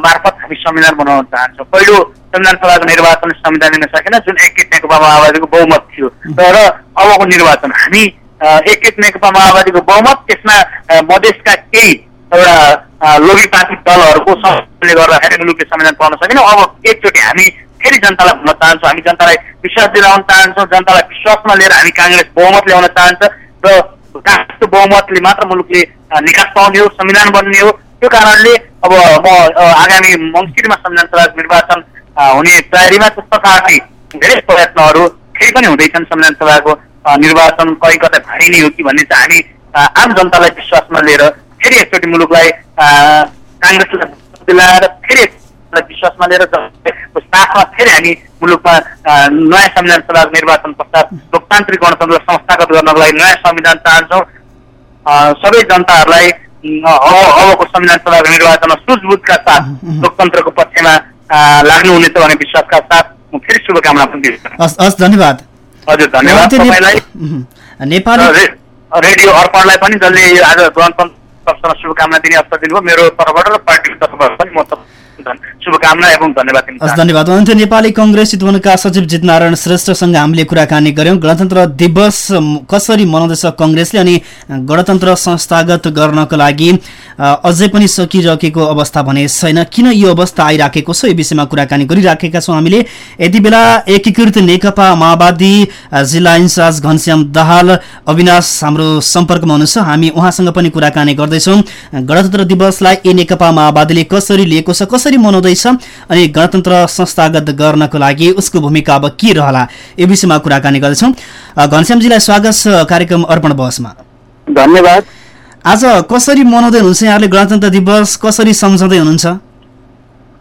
मार्फत हामी संविधान बनाउन चाहन्छौँ। पहिलो संविधान सभाको निर्वाचन संविधान दिन सकेन जुन एकीकृत नेकपा माओवादीको बहुमत थियो। तर अबको निर्वाचन हामी एकीकृत नेकपा माओवादीको बहुमत त्यसमा मधेसका केही एउटा अ, लोभीपाती दलहरूको समूहले गर्दाखेरि मुलुकले संविधान पाउन सकेन। अब एकचोटि हामी फेरि जनतालाई भन्न चाहन्छौँ। हामी जनतालाई विश्वास दिलाउन चाहन्छौँ। जनतालाई विश्वासमा लिएर हामी काङ्ग्रेस बहुमत ल्याउन चाहन्छ र काङ्ग्रेसको बहुमतले मात्र मुलुकले निकास पाउने हो संविधान बन्ने हो। त्यो कारणले अब म आगामी मङ्सिरमा संविधान सभाको निर्वाचन हुने तयारीमा छ तथापि धेरै प्रयत्नहरू फेरि पनि हुँदैछन् संविधान सभाको निर्वाचन कहीँ कतै भाँडिने हो कि भन्ने चाहिँ हामी आम जनतालाई विश्वासमा लिएर फेरि एकचोटि मुलुकलाई काङ्ग्रेसलाई दिलाएर फेरि विश्वासमा लिएर साथमा फेरि हामी मुलुकमा नयाँ संविधान सभाको निर्वाचन पश्चात लोकतान्त्रिक गणतन्त्रलाई संस्थागत गर्नको लागि नयाँ संविधान चाहन्छौँ। सबै जनताहरूलाई अबको संविधान सभाको निर्वाचनमा सुझबुझका साथ लोकतन्त्रको पक्षमा लाग्नुहुनेछ भन्ने विश्वासका साथ म फेरि शुभकामना पनि दिन्छु। हस् धन्यवाद। हजुर धन्यवाद तपाईँलाई। नेपाली रेडियो अर्पणलाई पनि जसले आज गणतन्त्र दिवसमा शुभकामना दिने अवसर दिनुभयो मेरो तर्फबाट र पार्टीको तर्फबाट पनि म शुभकामना धन्यवाद हुनुहुन्थ्यो नेपाली कङ्ग्रेस चितवनका सचिव जितनारायण श्रेष्ठसँग हामीले कुराकानी गऱ्यौँ। गणतन्त्र दिवस कसरी मनाउँदैछ कङ्ग्रेसले अनि गणतन्त्र संस्थागत गर्नको लागि अझै पनि सकिरहेको अवस्था भने छैन। किन यो अवस्था आइराखेको छ? यो विषयमा कुराकानी गरिराखेका छौँ हामीले। यति बेला एकीकृत नेकपा माओवादी जिल्ला इन्चार्ज घनश्याम दाहाल अविनाश हाम्रो सम्पर्कमा हुनुहुन्छ। हामी उहाँसँग पनि कुराकानी गर्दैछौँ। गणतन्त्र दिवसलाई ए नेकपा माओवादीले कसरी लिएको छ कसरी मनाउँदैछ अनि गणतन्त्र संस्थागत गर्नको लागि उसको भूमिका अब के रहला यो विषयमा कुराकानी गर्दैछौँ। घनश्यामजीलाई स्वागत छ कार्यक्रम अर्पण बहसमा। धन्यवाद। आज कसरी मनाउँदै हुनुहुन्छ? यहाँले गणतन्त्र दिवस कसरी सम्झाउँदै हुनुहुन्छ?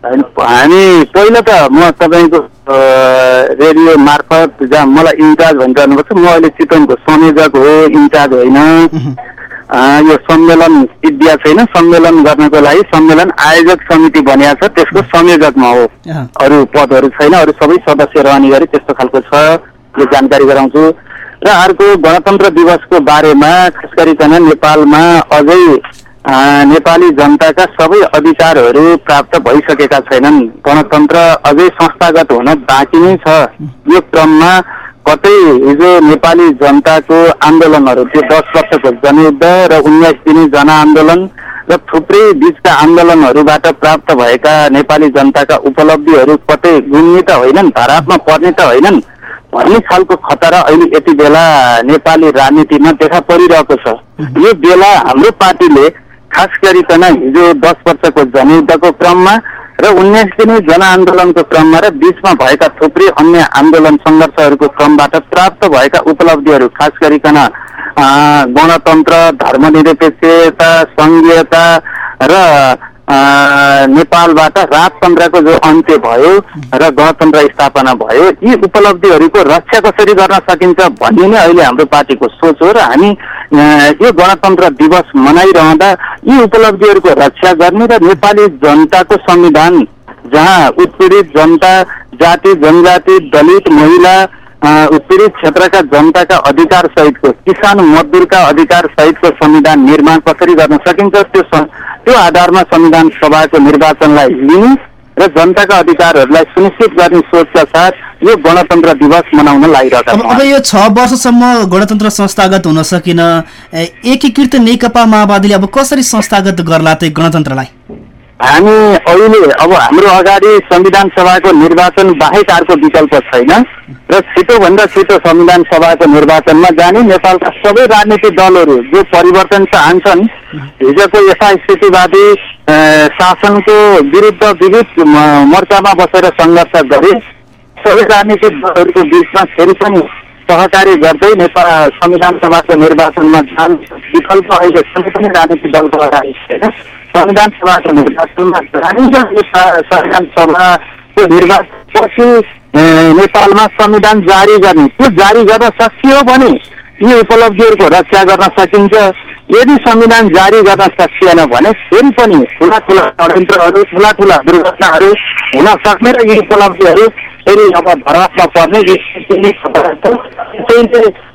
हामी पहिला त म तपाईँको रेडियो मार्फत जहाँ मलाई इन्चार्ज भनिरहनुपर्छ म अहिले चितवनको संयोजक हो इन्चार्ज होइन। यो सम्मेलन विद्या छैन सम्मेलन गर्नको लागि सम्मेलन आयोजक समिति बनिएको छ त्यसको संयोजकमा हो। अरू पदहरू छैन अरू सबै सदस्य रहने गरी त्यस्तो खालको छ यो जानकारी गराउँछु। र अर्को गणतन्त्र दिवसको बारेमा खास गरिकन नेपालमा अझै नेपाली जनताका सबै अधिकारहरू प्राप्त भइसकेका छैनन्। गणतन्त्र अझै संस्थागत हुन बाँकी नै छ। यो क्रममा कतै हिजो नेपाली जनताको आन्दोलनहरू त्यो दस वर्षको जनयुद्ध र उन्नाइस दिने जनआन्दोलन र थुप्रै बिचका आन्दोलनहरूबाट प्राप्त भएका नेपाली जनताका उपलब्धिहरू कतै गुन्ने त होइनन् धरापमा पर्ने त होइनन् भन्ने खालको खतरा अहिले यति बेला नेपाली राजनीतिमा देखा परिरहेको छ। यो बेला हाम्रो पार्टीले खास गरिकन हिजो दस वर्षको जनयुद्धको क्रममा र उन्नाइस दिने जनआन्दोलनको क्रममा र बिचमा भएका थुप्रै अन्य आन्दोलन सङ्घर्षहरूको क्रमबाट प्राप्त भएका उपलब्धिहरू खास गरिकन गणतन्त्र धर्मनिरपेक्षता सङ्घीयता र नेपालबाट राजतन्त्रको जो अन्त्य भयो र गणतन्त्र स्थापना भयो यी उपलब्धिहरूको रक्षा कसरी गर्न सकिन्छ भन्ने नै अहिले हाम्रो पार्टीको सोच हो र हामी यो गणतन्त्र दिवस मनाइरहँदा यी उपलब्धिहरूको रक्षा गर्ने र नेपाली जनताको संविधान जहाँ उत्पीडित जनता जाति जनजाति दलित महिला उत्पीडित क्षेत्रका जनताका अधिकार सहितको किसान मजदुरका अधिकार सहितको संविधान निर्माण कसरी गर्न सकिन्छ त्यो त्यो आधारमा संविधान सभाको निर्वाचनलाई लिने र जनताका अधिकारहरूलाई सुनिश्चित गर्ने सोचका साथ यो गणतन्त्र दिवस मनाउन लागिरहेका अब यो छ वर्षसम्म गणतन्त्र संस्थागत हुन सकिन एकीकृत नेकपा माओवादीले अब कसरी संस्थागत गर्ला त गणतन्त्रलाई? हामी अहिले अब हाम्रो अगाडि संविधान सभाको निर्वाचन बाहेक अर्को विकल्प छैन र छिटोभन्दा छिटो संविधान सभाको निर्वाचनमा जाने नेपालका सबै राजनीतिक दलहरू जो परिवर्तन चाहन्छन् हिजोको यस्ता स्थितिवादी अ, शासनको विरुद्ध विविध मोर्चामा बसेर सङ्घर्ष गरे सबै राजनीतिक दलहरूको बिचमा फेरि पनि सहकारी गर्दै नेपाल संविधान सभाको निर्वाचनमा जान विकल्प अहिले कुनै पनि राजनीतिक दलको अगाडि छैन। संविधान सभाको निर्वाचनमा जानिन्छ यो स- संविधान सभाको निर्वाचनपछि नेपालमा संविधान जारी गर्ने त्यो जारी गर्न सकियो भने यी उपलब्धिहरूको रक्षा गर्न सकिन्छ यदि संविधान जारी गर्न सकिएन भने फेरि पनि ठुला ठुला षड्यन्त्रहरू ठुला ठुला दुर्घटनाहरू हुन सक्ने र यी उपलब्धिहरू फेरि अब धरापमा पर्ने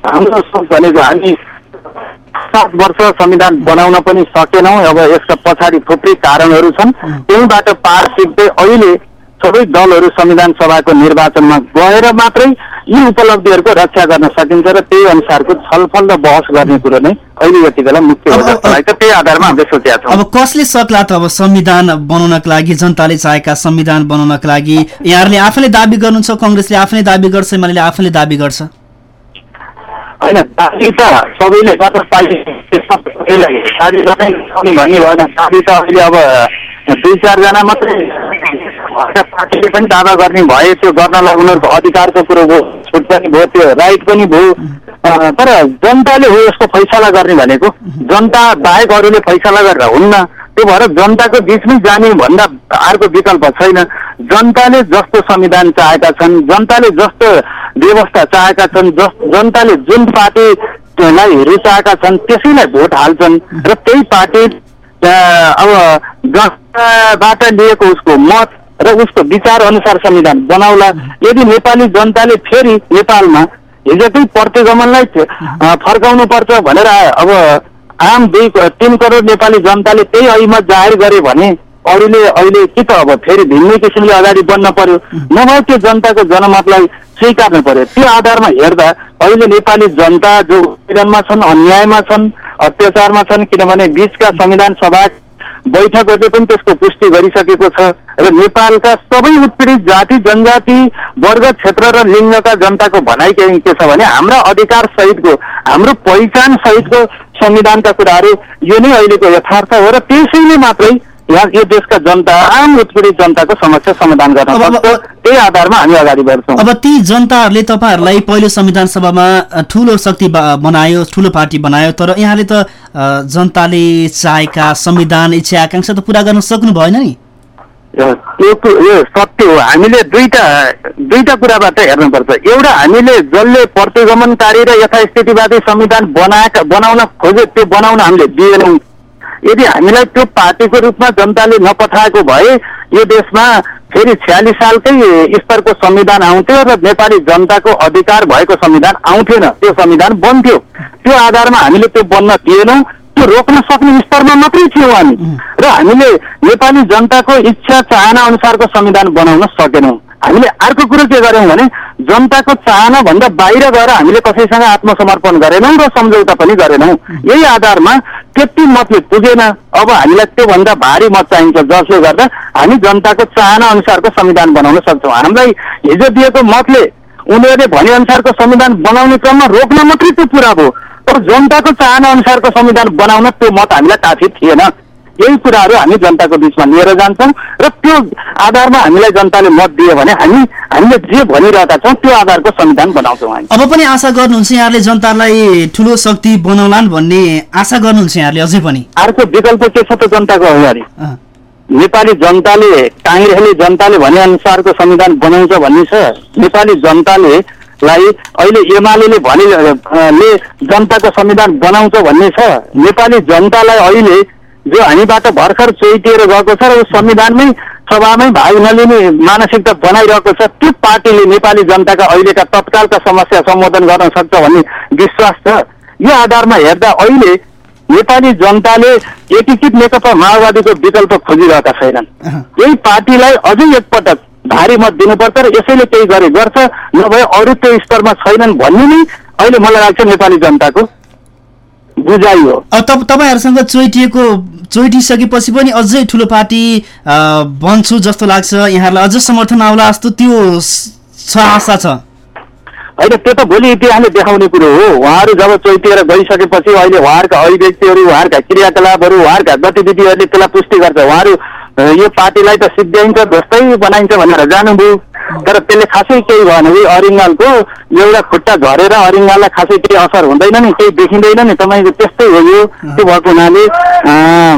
हाम्रो सोच भनेको हामी सात वर्ष संविधान बनाउन पनि सकेनौँ अब यसका पछाडि थुप्रै कारणहरू छन्। त्यहीबाट पार सिक्दै अहिले सबै दलहरू संविधान सभाको निर्वाचनमा गएर मात्रै यी उपलब्धिहरूको रक्षा गर्न सकिन्छ र त्यही अनुसारको छलफल र बहस गर्ने कुरो नै अहिले यति बेला मुख्य हो त्यही आधारमा हामीले सोचेका छौँ। अब कसले सक्ला त अब संविधान बनाउनका लागि जनताले चाहेका संविधान बनाउनका लागि? यहाँहरूले आफैले दाबी गर्नुहुन्छ कङ्ग्रेसले आफैले दाबी गर्छ एमाले आफैले दाबी गर्छ। होइन दाबी त सबैले गर्नै सक्ने भन्ने भएन। दाबी त अहिले अब दुई चारजना मात्रै पार्टीले पनि दावा गर्ने भए त्यो गर्नलाई उनीहरूको अधिकारको कुरो भयो। छुट पनि भयो त्यो राइट पनि भयो। तर जनताले हो यसको फैसला गर्ने भनेको। जनता बाहेक अरूले फैसला गरेर हुन्न। त्यो भएर जनताको बिचमै जाने भन्दा अर्को विकल्प छैन। जनताले जस्तो संविधान चाहेका छन् जनताले जस्तो व्यवस्था चाहेका छन् जस जनताले जुन पार्टीलाई रुचाएका छन् त्यसैलाई भोट हाल्छन्। र त्यही पार्टी अब जनताबाट लिएको उसको मत र उसको विचार अनुसार संविधान बनाउला। यदि नेपाली जनताले फेरि नेपालमा हिजोकै प्रतिगमनलाई अँ, फर्काउनु पर्छ भनेर अब आम दुई तिन करोड नेपाली जनताले त्यही ऐमत जाहेर गरे भने अरूले अहिले के त अब फेरि भिन्नै किसिमले अगाडि बढ्न पर्यो? नभए त्यो जनताको जनमतलाई स्वीकार्नु पर्यो। त्यो आधारमा हेर्दा अहिले नेपाली जनता जो उत्पीडनमा छन् अन्यायमा छन् अत्याचारमा छन् किनभने बिचका संविधान सभा बैठकहरूले पनि त्यसको पुष्टि गरिसकेको छ। र नेपालका सबै उत्पीडित जाति जनजाति वर्ग क्षेत्र र लिङ्गका जनताको भनाइ के के छ भने हाम्रा अधिकार सहितको हाम्रो पहिचान सहितको संविधानका कुराहरू यो नै अहिलेको यथार्थ हो र त्यसैले मात्रै यहाँ यो देशका जनता आम उत्पीडित जनताको समस्या समाधान गर्न सक्छ। त्यही आधारमा हामी अगाडि बढ्छौँ। अब ती जनताहरूले तपाईँहरूलाई पहिलो संविधान सभामा ठुलो शक्ति बनायो ठुलो पार्टी बनायो तर यहाँले त जनताले चाहेका संविधान इच्छा आकाङ्क्षा त पुरा गर्न सक्नु भएन नि। यो कु- यो सत्य हो। हामीले दुईटा दुईटा कुराबाट हेर्नुपर्छ। एउटा हामीले जसले प्रतिगमनकारी र यथास्थितिवादी संविधान बनाएका बनाउन खोजे त्यो बनाउन हामीले दिएनौँ। यदि हामीलाई त्यो पार्टीको रूपमा जनताले नपठाएको भए यो देशमा फेरि छ्यालिस सालकै स्तरको संविधान आउँथ्यो र नेपाली जनताको अधिकार भएको संविधान आउँथेन। त्यो संविधान बन्थ्यो। त्यो आधारमा हामीले त्यो बन्न दिएनौँ। त्यो रोक्न सक्ने स्तरमा मात्रै थियौँ हामी। र हामीले नेपाली जनताको इच्छा चाहना अनुसारको संविधान बनाउन सकेनौँ। हामीले अर्को कुरो के गर्यौँ भने जनताको चाहना भन्दा बाहिर गएर हामीले कसैसँग आत्मसमर्पण गरेनौँ र सम्झौता पनि गरेनौँ। यही आधारमा त्यति मतले पुगेन। अब हामीलाई त्योभन्दा भारी मत चाहिन्छ जसले गर्दा हामी जनताको चाहना अनुसारको संविधान बनाउन सक्छौँ। हामीलाई हिजो दिएको मतले उनीहरूले भने अनुसारको संविधान बनाउने क्रममा रोक्न मात्रै त्यो पुरा भयो। तर जनताको चाहना अनुसारको संविधान बनाउन त्यो मत हामीलाई काफी थिएन। यही कुराहरू हामी जनताको बिचमा लिएर जान्छौँ र त्यो आधारमा हामीलाई जनताले मत दियो भने हामी हामीले जे भनिरहेका छौँ त्यो आधारको संविधान बनाउँछौँ हामी। अब पनि आशा गर्नुहुन्छ यहाँले जनतालाई ठुलो शक्ति बनाउलान् भन्ने आशा गर्नुहुन्छ यहाँले अझै पनि? अर्को विकल्प के छ त जनताको अगाडि? नेपाली जनताले काङ्ग्रेसले जनताले भने अनुसारको संविधान बनाउँछ भन्ने छ। नेपाली जनताले लाई अहिले एमाले भने अ, ले जनताको संविधान बनाउँछ भन्ने छ। नेपाली जनतालाई अहिले जो हामीबाट भर्खर चोइटिएर गएको छ र संविधानमै सभामै भाग नलिने मानसिकता बनाइरहेको छ त्यो पार्टीले नेपाली जनताका अहिलेका तत्कालका समस्या सम्बोधन गर्न सक्छ भन्ने विश्वास छ यो आधारमा हेर्दा अहिले नेपाली जनताले एकीकृत नेकपा माओवादीको विकल्प खोजिरहेका छैनन्। यही पार्टीलाई अझै एकपटक भारी मत दिनुपर्छ र यसैले केही गरे गर्छ नभए अरू त्यो स्तरमा छैनन् भन्ने नै अहिले मलाई लाग्छ नेपाली जनताको बुझाइ हो तपाईँहरूसँग चोइटिएको चोइटिसकेपछि पनि अझै ठुलो पार्टी बन्छु जस्तो लाग्छ। यहाँहरूलाई अझ समर्थन आउला जस्तो त्यो छ आशा छ। होइन त्यो त भोलि इतिहासले देखाउने कुरो हो। उहाँहरू जब चैतिएर गइसकेपछि अहिले उहाँहरूका अभिव्यक्तिहरू उहाँहरूका क्रियाकलापहरू उहाँहरूका गतिविधिहरूले त्यसलाई पुष्टि गर्छ। उहाँहरू यो पार्टीलाई त सिद्ध्याइन्छ जस्तै बनाइन्छ भनेर जानुभयो। तर त्यसले खासै केही भएन कि अरिङ्गालको एउटा खुट्टा झरेर अरिङ्गाललाई खासै केही असर हुँदैन नि केही देखिँदैन नि। तपाईँको त्यस्तै हो यो त्यो भएको हुनाले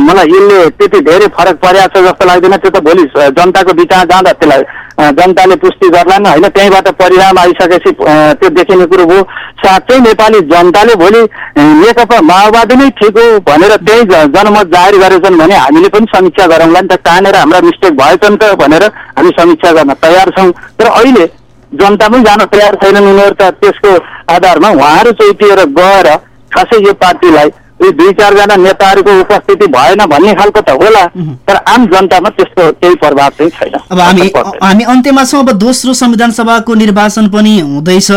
मलाई यसले त्यति धेरै फरक परेको छ जस्तो लाग्दैन। त्यो त भोलि जनताको बिचमा जाँदा त्यसलाई जनताले पुष्टि गर्लान् होइन त्यहीँबाट परिणाम आइसकेपछि त्यो देखिने कुरो हो साँच्चै नेपाली जनताले भोलि नेकपा माओवादी नै ठिक हो भनेर त्यही जनमत जाहेर गरेछन् भने हामीले पनि समीक्षा गरौँला नि त। कहाँनिर हाम्रा मिस्टेक भएछ नि त भनेर हामी समीक्षा गर्न तयार छौँ। तर अहिले जनता पनि जान तयार छैनन्। उनीहरू त त्यसको आधारमा उहाँहरू चैतिएर गएर खासै यो पार्टीलाई यो दुई चारजना नेताहरूको उपस्थिति भएन भन्ने खालको त होला तर आम जनतामा त्यस्तो केही प्रभाव चाहिँ छैन। अब हामी। हामी अन्त्यमा छौँ अब दोस्रो संविधान सभाको निर्वाचन पनि हुँदैछ।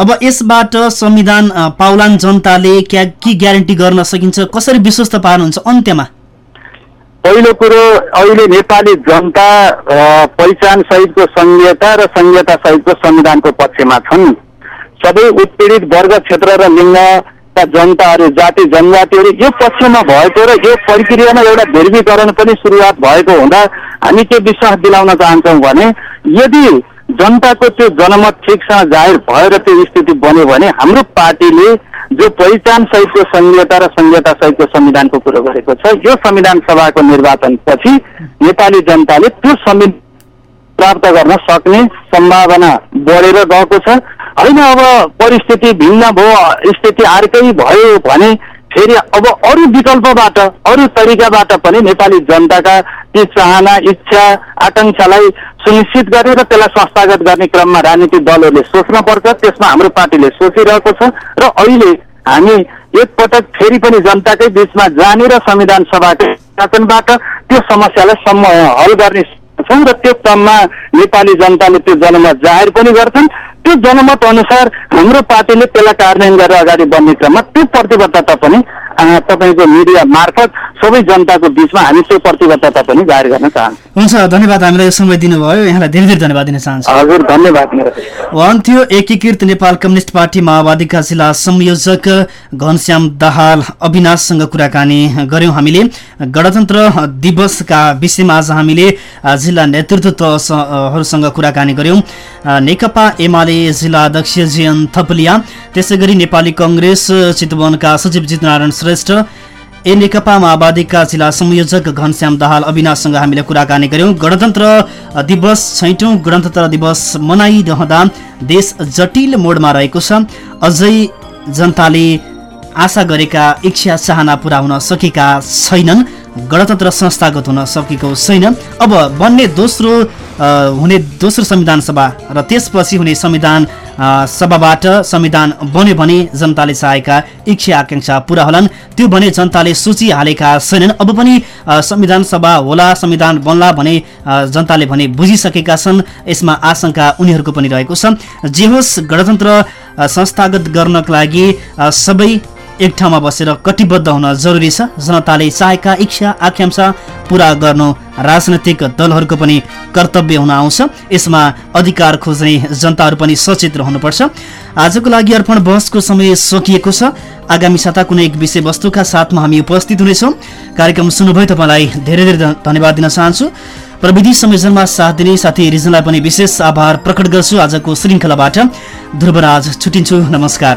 अब यसबाट संविधान पाउलान् जनताले क्या के ग्यारेन्टी गर्न सकिन्छ कसरी विश्वस्त पार्नुहुन्छ अन्त्यमा? पहिलो कुरो अहिले नेपाली जनता पहिचान सहितको संहिता र संहिता सहितको संविधानको पक्षमा छन्। सबै उत्पीडित वर्ग क्षेत्र र लिङ्गका जनताहरू जाति जनजातिहरू यो पक्षमा भएको र यो प्रक्रियामा एउटा ध्रुवीकरण पनि सुरुवात भएको हुँदा हामी के विश्वास दिलाउन चाहन्छौँ भने यदि जनताको त्यो जनमत ठिकसँग जाहेर भएर त्यो स्थिति बन्यो भने हाम्रो पार्टीले जो पहिचान सहितको संहिता र संहिता सहितको संविधानको कुरो गरेको छ यो संविधान सभाको निर्वाचनपछि नेपाली जनताले त्यो संविधान प्राप्त गर्न सक्ने सम्भावना बढेर गएको छ। होइन अब परिस्थिति भिन्न भयो स्थिति अर्कै भयो भने फेरि अब अरू विकल्पबाट अरू तरिकाबाट पनि नेपाली जनताका ती चाहना इच्छा आकाङ्क्षालाई सुनिश्चित गरेर त्यसलाई संस्थागत गर्ने क्रममा राजनीतिक दलहरूले सोच्नुपर्छ त्यसमा हाम्रो पार्टीले सोचिरहेको छ र अहिले हामी एकपटक फेरि पनि जनताकै बिचमा जाने र संविधान सभाकै शासनबाट त्यो समस्यालाई सम हल गर्ने छौँ र त्यो क्रममा नेपाली जनताले त्यो जनमत जाहेर पनि गर्छन्। त्यो जनमत अनुसार हाम्रो पार्टीले त्यसलाई कार्यान्वयन गरेर अगाडि बढ्ने क्रममा त्यो प्रतिबद्धता पनि तपाईँको मिडिया मार्फत सबै जनताको बिचमा हामी त्यो प्रतिबद्धता पनि जाहेर गर्न चाहन्छौँ। हुन्छ धन्यवाद हामीलाई यो समय दिनुभयो। यहाँलाई धेरै धेरै धन्यवाद दिन चाहन्छु। हजुर धन्यवाद मेरो। उहाँ थियो एकीकृत नेपाल कम्युनिस्ट पार्टी माओवादीका जिल्ला संयोजक घनश्याम दाहाल अविनाशसँग कुराकानी गऱ्यौँ हामीले। गणतन्त्र दिवसका विषयमा आज हामीले जिल्ला नेतृत्वहरूसँग कुराकानी गऱ्यौँ नेकपा एमाले जिल्ला अध्यक्ष जियन थपलिया त्यसै गरी नेपाली कङ्ग्रेस चितवनका सचिव जितनारायण श्रेष्ठ ए नेकपा माओवादीका जिल्ला संयोजक घनश्याम दाहाल अविनाशसँग हामीले कुराकानी गऱ्यौँ। गणतन्त्र दिवस छैटौँ गणतन्त्र दिवस मनाइरहँदा देश जटिल मोडमा रहेको छ। अझै जनताले आशा गरेका इच्छा चाहना पुरा हुन सकेका छैनन्। गणतन्त्र संस्थागत हुन सकेको छैन। अब बन्ने दोस्रो हुने दोस्रो संविधान सभा र त्यसपछि हुने संविधान सभाबाट संविधान बन्यो भने जनताले चाहेका इच्छा आकाङ्क्षा पुरा होलान्। त्यो भने जनताले सोचिहालेका छैनन्। अब पनि संविधान सभा होला संविधान बन्ला भने जनताले भने बुझिसकेका छन्। यसमा आशंका उनीहरूको पनि रहेको छ। जे होस् गणतन्त्र संस्थागत गर्नका लागि सबै एक ठाउँमा बसेर कटिबद्ध हुन जरुरी छ। जनताले चाहेका इच्छा आकाङ्क्षा पुरा गर्नु राजनैतिक दलहरूको पनि कर्तव्य हुन आउँछ। यसमा अधिकार खोज्ने जनताहरू पनि सचेत रहनुपर्छ। आजको लागि अर्पण बहसको समय सकिएको छ। आगामी साता कुनै एक विषयवस्तुका साथमा हामी उपस्थित हुनेछौँ। कार्यक्रम सुन्नुभयो तपाईँलाई धेरै धेरै धन्यवाद दिन चाहन्छु। प्रविधि संयोजनमा साथ दिने साथी रिजनलाई पनि विशेष आभार प्रकट गर्छु आजको श्रृङ्खलाबाट। ध्रुवराज छुट्टिन्छु नमस्कार।